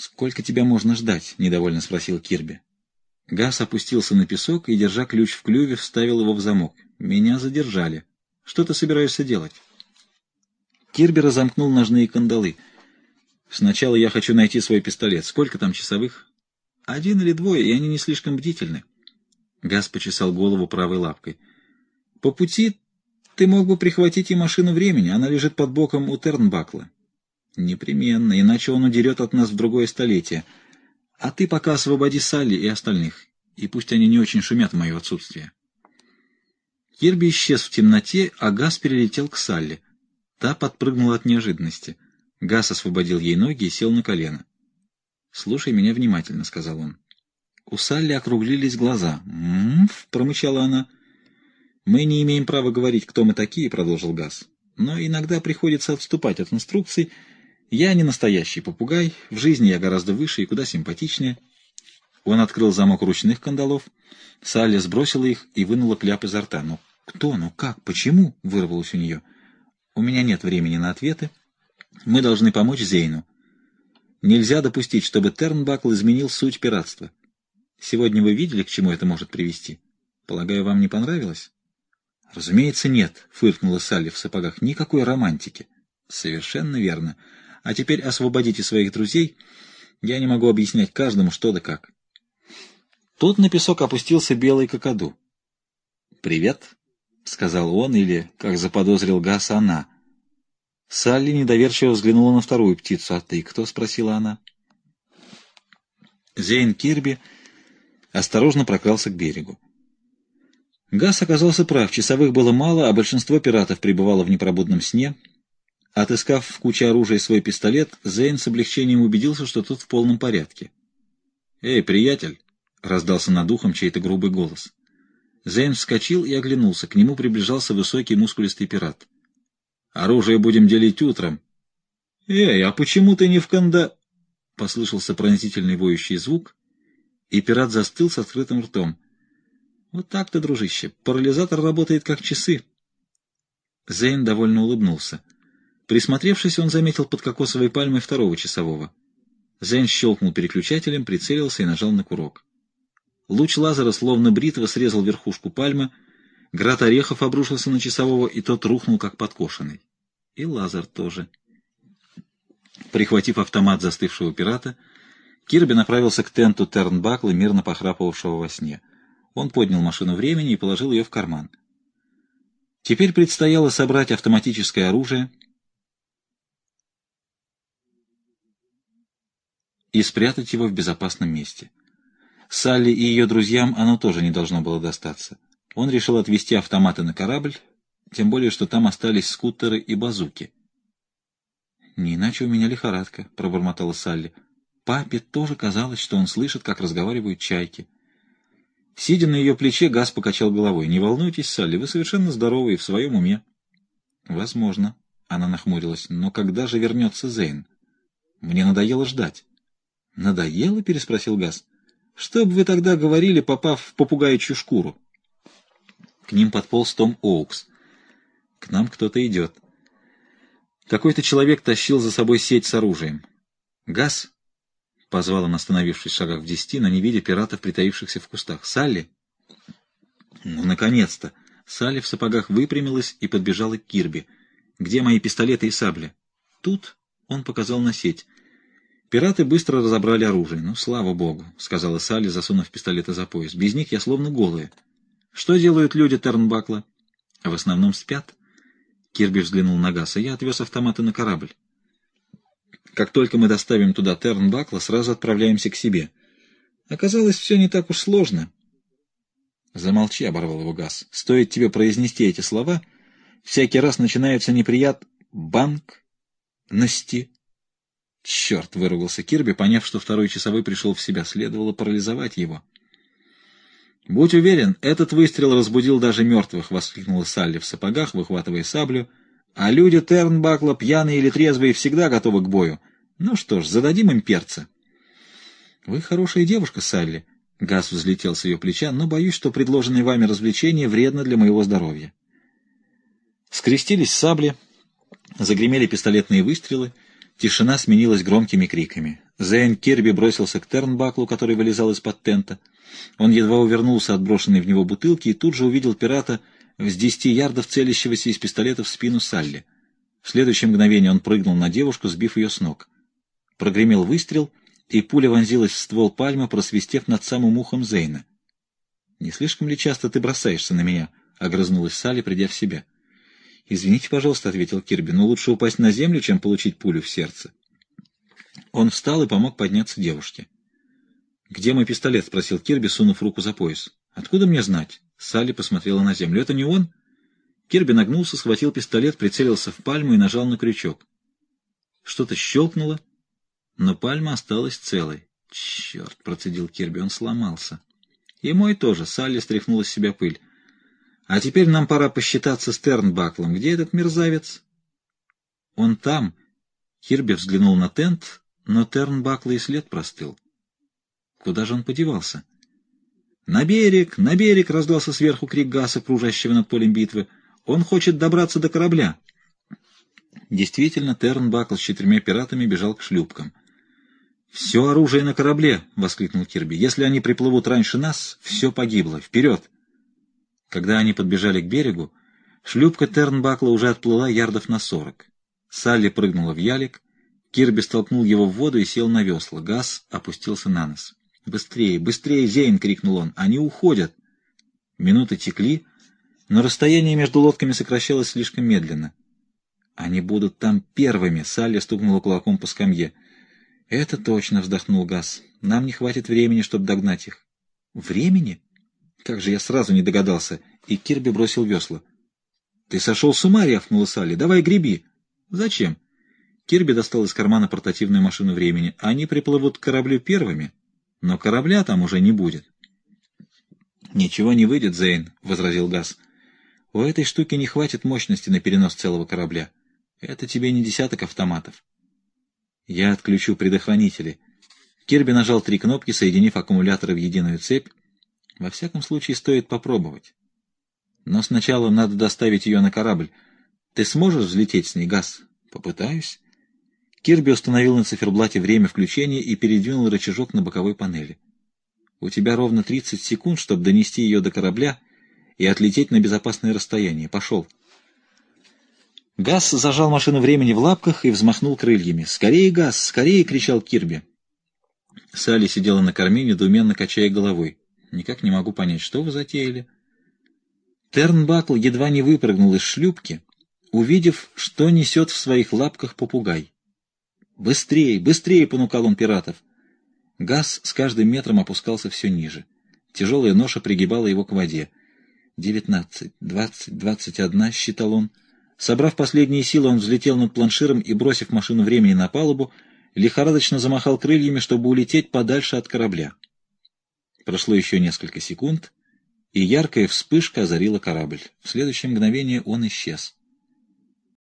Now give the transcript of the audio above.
«Сколько тебя можно ждать?» — недовольно спросил Кирби. Газ опустился на песок и, держа ключ в клюве, вставил его в замок. «Меня задержали. Что ты собираешься делать?» Кирби разомкнул ножные кандалы. «Сначала я хочу найти свой пистолет. Сколько там часовых?» «Один или двое, и они не слишком бдительны». Газ почесал голову правой лапкой. «По пути ты мог бы прихватить и машину времени. Она лежит под боком у Тернбакла». «Непременно, иначе он удерет от нас в другое столетие». А ты пока освободи Салли и остальных, и пусть они не очень шумят в мое отсутствие. Кирби исчез в темноте, а Газ перелетел к Салли. Та подпрыгнула от неожиданности. Газ освободил ей ноги и сел на колено. «Слушай меня внимательно», — сказал он. У Салли округлились глаза. «М-м-м», промычала она. «Мы не имеем права говорить, кто мы такие», — продолжил Газ. «Но иногда приходится отступать от инструкций, я не настоящий попугай, в жизни я гораздо выше и куда симпатичнее. Он открыл замок ручных кандалов. Салли сбросила их и вынула кляп изо рта. «Ну кто? Ну как? Почему?» — вырвалось у нее. «У меня нет времени на ответы. Мы должны помочь Зейну. Нельзя допустить, чтобы Тернбакл изменил суть пиратства. Сегодня вы видели, к чему это может привести? Полагаю, вам не понравилось?» «Разумеется, нет», — фыркнула Салли в сапогах. «Никакой романтики». «Совершенно верно. А теперь освободите своих друзей. Я не могу объяснять каждому, что да как. Тут на песок опустился белый кокоду. «Привет», — сказал он, или, как заподозрил Гас, она. Салли недоверчиво взглянула на вторую птицу. «А ты кто?» — спросила она. Зейн Кирби осторожно прокрался к берегу. Гас оказался прав, часовых было мало, а большинство пиратов пребывало в непробудном сне — Отыскав в куче оружия свой пистолет, Зейн с облегчением убедился, что тут в полном порядке. «Эй, приятель!» — раздался над ухом чей-то грубый голос. Зейн вскочил и оглянулся. К нему приближался высокий мускулистый пират. «Оружие будем делить утром». «Эй, а почему ты не в канда...» — послышался пронзительный воющий звук, и пират застыл с открытым ртом. «Вот так-то, дружище, парализатор работает как часы». Зейн довольно улыбнулся. Присмотревшись, он заметил под кокосовой пальмой второго часового. Зейн щелкнул переключателем, прицелился и нажал на курок. Луч лазера, словно бритва, срезал верхушку пальмы, град орехов обрушился на часового, и тот рухнул, как подкошенный. И лазер тоже. Прихватив автомат застывшего пирата, Кирби направился к тенту Тернбакла, мирно похрапывавшего во сне. Он поднял машину времени и положил ее в карман. Теперь предстояло собрать автоматическое оружие, и спрятать его в безопасном месте. Салли и ее друзьям оно тоже не должно было достаться. Он решил отвезти автоматы на корабль, тем более, что там остались скутеры и базуки. «Не иначе у меня лихорадка», — пробормотала Салли. Папе тоже казалось, что он слышит, как разговаривают чайки. Сидя на ее плече, Газ покачал головой. «Не волнуйтесь, Салли, вы совершенно здоровы и в своем уме». «Возможно», — она нахмурилась. «Но когда же вернется Зейн? Мне надоело ждать». «Надоело?» — переспросил Газ. «Что бы вы тогда говорили, попав в попугаючью шкуру?» К ним подполз Том Оукс. «К нам кто-то идет». Какой-то человек тащил за собой сеть с оружием. «Газ?» — позвал он, остановившись в шагах в десяти, но не видя пиратов, притаившихся в кустах. «Салли?» «Ну, наконец-то!» Салли в сапогах выпрямилась и подбежала к Кирби. «Где мои пистолеты и сабли?» «Тут», — он показал на сеть. Пираты быстро разобрали оружие. «Ну, слава богу», — сказала Салли, засунув пистолеты за пояс. «Без них я словно голая». «Что делают люди Тернбакла?» «В основном спят». Кирби взглянул на Гаса. «Я отвез автоматы на корабль. Как только мы доставим туда Тернбакла, сразу отправляемся к себе. Оказалось, все не так уж сложно». «Замолчи», — оборвал его Гас. «Стоит тебе произнести эти слова, всякий раз начинается неприят банк, насти, «Черт!» — выругался Кирби, поняв, что второй часовой пришел в себя. Следовало парализовать его. «Будь уверен, этот выстрел разбудил даже мертвых!» — воскликнула Салли в сапогах, выхватывая саблю. «А люди Тернбакла, пьяные или трезвые, всегда готовы к бою. Ну что ж, зададим им перца». «Вы хорошая девушка, Салли», — Газ взлетел с ее плеча, «но боюсь, что предложенное вами развлечение вредно для моего здоровья». Скрестились сабли, загремели пистолетные выстрелы — Тишина сменилась громкими криками. Зейн Кирби бросился к Тернбаклу, который вылезал из-под тента. Он едва увернулся от брошенной в него бутылки и тут же увидел пирата с десяти ярдов целящегося из пистолета в спину Салли. В следующее мгновение он прыгнул на девушку, сбив ее с ног. Прогремел выстрел, и пуля вонзилась в ствол пальмы, просвистев над самым ухом Зейна. «Не слишком ли часто ты бросаешься на меня?» — огрызнулась Салли, придя в себя. «Извините, пожалуйста», — ответил Кирби, — «но лучше упасть на землю, чем получить пулю в сердце». Он встал и помог подняться девушке. «Где мой пистолет?» — спросил Кирби, сунув руку за пояс. «Откуда мне знать?» Салли посмотрела на землю. «Это не он?» Кирби нагнулся, схватил пистолет, прицелился в пальму и нажал на крючок. Что-то щелкнуло, но пальма осталась целой. «Черт!» — процедил Кирби, он сломался. «И мой тоже», — Салли стряхнула с себя пыль. «А теперь нам пора посчитаться с Тернбаклом. Где этот мерзавец?» «Он там». Кирби взглянул на тент, но Тернбакла и след простыл. Куда же он подевался? «На берег! На берег!» — раздался сверху крик Гаса, кружащего над полем битвы. «Он хочет добраться до корабля!» Действительно, Тернбакл с четырьмя пиратами бежал к шлюпкам. «Все оружие на корабле!» — воскликнул Кирби. «Если они приплывут раньше нас, все погибло. Вперед!» Когда они подбежали к берегу, шлюпка Тернбакла уже отплыла ярдов на сорок. Салли прыгнула в ялик, Кирби столкнул его в воду и сел на весла. Газ опустился на нос. «Быстрее, быстрее, Зейн!» — крикнул он. «Они уходят!» Минуты текли, но расстояние между лодками сокращалось слишком медленно. «Они будут там первыми!» — Салли стукнула кулаком по скамье. «Это точно!» — вздохнул Газ. «Нам не хватит времени, чтобы догнать их». «Времени?» Как же я сразу не догадался. И Кирби бросил весла. «Ты сошел с ума!» — рявкнула Салли. «Давай греби!» «Зачем?» Кирби достал из кармана портативную машину времени. «Они приплывут к кораблю первыми, но корабля там уже не будет». «Ничего не выйдет, Зейн», — возразил Газ. «У этой штуки не хватит мощности на перенос целого корабля. Это тебе не десяток автоматов». «Я отключу предохранители». Кирби нажал три кнопки, соединив аккумуляторы в единую цепь. Во всяком случае, стоит попробовать. Но сначала надо доставить ее на корабль. Ты сможешь взлететь с ней, Газ? Попытаюсь. Кирби установил на циферблате время включения и передвинул рычажок на боковой панели. У тебя ровно 30 секунд, чтобы донести ее до корабля и отлететь на безопасное расстояние. Пошел. Газ зажал машину времени в лапках и взмахнул крыльями. «Скорее, Газ! Скорее!» — кричал Кирби. Салли сидела на корме, недоуменно качая головой. «Никак не могу понять, что вы затеяли?» Тернбакл едва не выпрыгнул из шлюпки, увидев, что несет в своих лапках попугай. «Быстрее, быстрее!» — понукал он пиратов. Газ с каждым метром опускался все ниже. Тяжелая ноша пригибала его к воде. «Девятнадцать, двадцать, двадцать одна», — считал он. Собрав последние силы, он взлетел над планширом и, бросив машину времени на палубу, лихорадочно замахал крыльями, чтобы улететь подальше от корабля. Прошло еще несколько секунд, и яркая вспышка озарила корабль. В следующее мгновение он исчез.